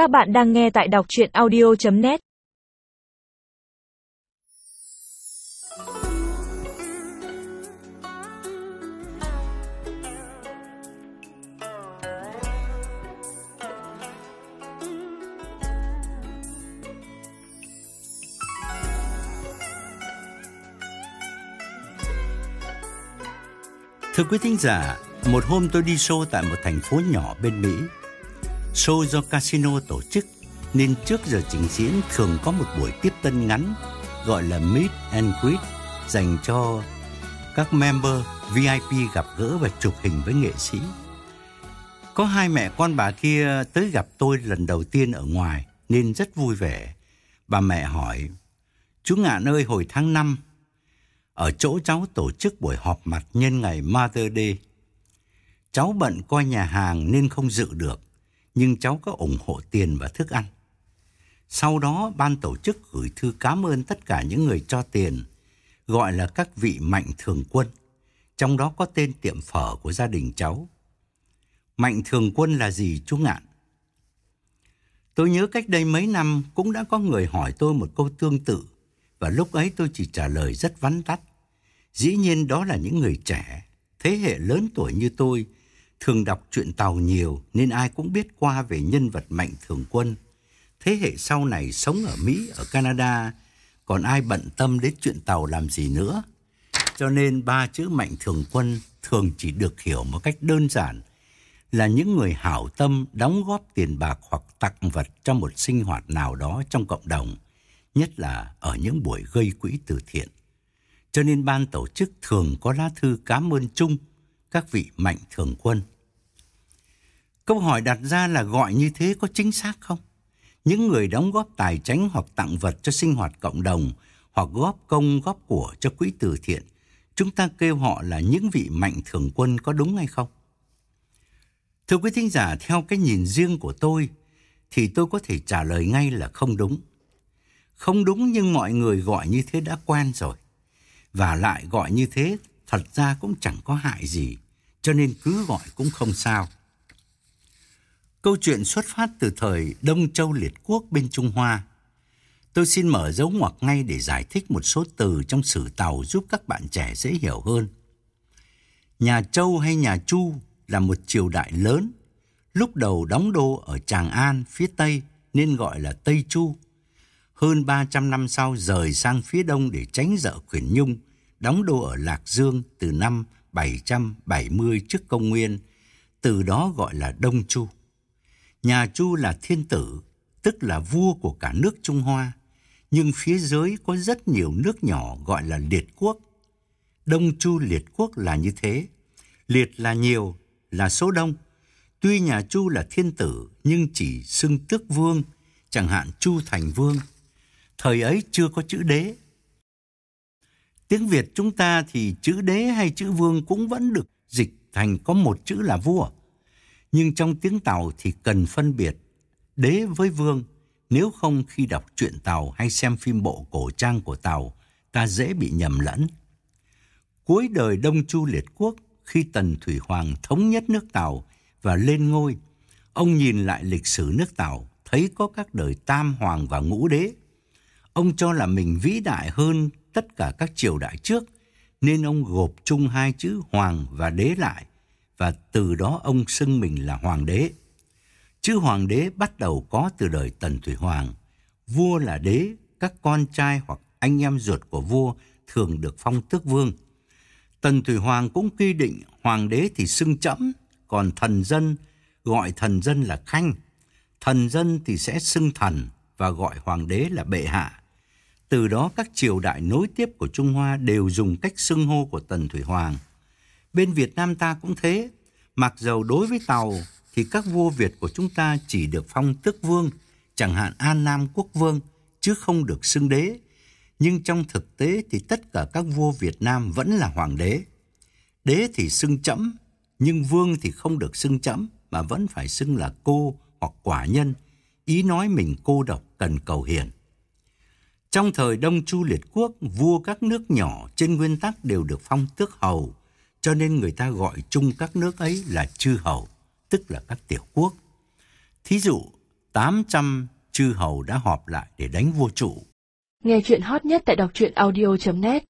Các bạn đang nghe tại đọc chuyện audio.net Thưa quý thính giả, một hôm tôi đi show tại một thành phố nhỏ bên Mỹ. Show do casino tổ chức nên trước giờ trình diễn thường có một buổi tiếp tân ngắn gọi là Meet and Greet dành cho các member VIP gặp gỡ và chụp hình với nghệ sĩ. Có hai mẹ con bà kia tới gặp tôi lần đầu tiên ở ngoài nên rất vui vẻ. Bà mẹ hỏi, chú Ngạn ơi hồi tháng 5 ở chỗ cháu tổ chức buổi họp mặt nhân ngày Mother Day. Cháu bận coi nhà hàng nên không dự được, nhưng cháu có ủng hộ tiền và thức ăn. Sau đó, ban tổ chức gửi thư cảm ơn tất cả những người cho tiền, gọi là các vị mạnh thường quân, trong đó có tên tiệm phở của gia đình cháu. Mạnh thường quân là gì chú Ngạn? Tôi nhớ cách đây mấy năm cũng đã có người hỏi tôi một câu tương tự, và lúc ấy tôi chỉ trả lời rất vắn tắt. Dĩ nhiên đó là những người trẻ, thế hệ lớn tuổi như tôi, thường đọc truyện Tàu nhiều nên ai cũng biết qua về nhân vật Mạnh Thường Quân. Thế hệ sau này sống ở Mỹ, ở Canada, còn ai bận tâm đến chuyện Tàu làm gì nữa. Cho nên ba chữ Mạnh Thường Quân thường chỉ được hiểu một cách đơn giản là những người hảo tâm đóng góp tiền bạc hoặc tặng vật cho một sinh hoạt nào đó trong cộng đồng, nhất là ở những buổi gây quỹ từ thiện cho nên ban tổ chức thường có lá thư cảm ơn chung các vị mạnh thường quân. Câu hỏi đặt ra là gọi như thế có chính xác không? Những người đóng góp tài chính hoặc tặng vật cho sinh hoạt cộng đồng hoặc góp công góp của cho quỹ từ thiện, chúng ta kêu họ là những vị mạnh thường quân có đúng hay không? Thưa quý thính giả, theo cái nhìn riêng của tôi, thì tôi có thể trả lời ngay là không đúng. Không đúng nhưng mọi người gọi như thế đã quen rồi. Và lại gọi như thế thật ra cũng chẳng có hại gì, cho nên cứ gọi cũng không sao. Câu chuyện xuất phát từ thời Đông Châu Liệt Quốc bên Trung Hoa. Tôi xin mở dấu ngoặc ngay để giải thích một số từ trong sử tàu giúp các bạn trẻ dễ hiểu hơn. Nhà Châu hay nhà Chu là một triều đại lớn, lúc đầu đóng đô ở Tràng An phía Tây nên gọi là Tây Chu hơn 300 năm sau rời sang phía đông để tránh dợ Quyền Nhung, đóng đô ở Lạc Dương từ năm 770 trước công nguyên, từ đó gọi là Đông Chu. Nhà Chu là thiên tử, tức là vua của cả nước Trung Hoa, nhưng phía dưới có rất nhiều nước nhỏ gọi là liệt quốc. Đông Chu liệt quốc là như thế. Liệt là nhiều, là số đông. Tuy nhà Chu là thiên tử nhưng chỉ xưng tước vương, chẳng hạn Chu thành vương thời ấy chưa có chữ đế. Tiếng Việt chúng ta thì chữ đế hay chữ vương cũng vẫn được dịch thành có một chữ là vua. Nhưng trong tiếng Tàu thì cần phân biệt đế với vương, nếu không khi đọc truyện Tàu hay xem phim bộ cổ trang của Tàu, ta dễ bị nhầm lẫn. Cuối đời Đông Chu Liệt Quốc, khi Tần Thủy Hoàng thống nhất nước Tàu và lên ngôi, ông nhìn lại lịch sử nước Tàu, thấy có các đời Tam Hoàng và Ngũ Đế, Ông cho là mình vĩ đại hơn tất cả các triều đại trước, nên ông gộp chung hai chữ hoàng và đế lại, và từ đó ông xưng mình là hoàng đế. Chữ hoàng đế bắt đầu có từ đời Tần Thủy Hoàng. Vua là đế, các con trai hoặc anh em ruột của vua thường được phong tước vương. Tần Thủy Hoàng cũng quy định hoàng đế thì xưng chẫm, còn thần dân gọi thần dân là khanh. Thần dân thì sẽ xưng thần và gọi hoàng đế là bệ hạ. Từ đó các triều đại nối tiếp của Trung Hoa đều dùng cách xưng hô của Tần Thủy Hoàng. Bên Việt Nam ta cũng thế, mặc dầu đối với Tàu thì các vua Việt của chúng ta chỉ được phong tước vương, chẳng hạn An Nam Quốc Vương, chứ không được xưng đế. Nhưng trong thực tế thì tất cả các vua Việt Nam vẫn là hoàng đế. Đế thì xưng chẫm, nhưng vương thì không được xưng chẫm mà vẫn phải xưng là cô hoặc quả nhân, ý nói mình cô độc cần cầu hiền. Trong thời Đông Chu Liệt Quốc, vua các nước nhỏ trên nguyên tắc đều được phong tước hầu, cho nên người ta gọi chung các nước ấy là chư hầu, tức là các tiểu quốc. Thí dụ, 800 chư hầu đã họp lại để đánh vua trụ. Nghe chuyện hot nhất tại đọc truyện audio.net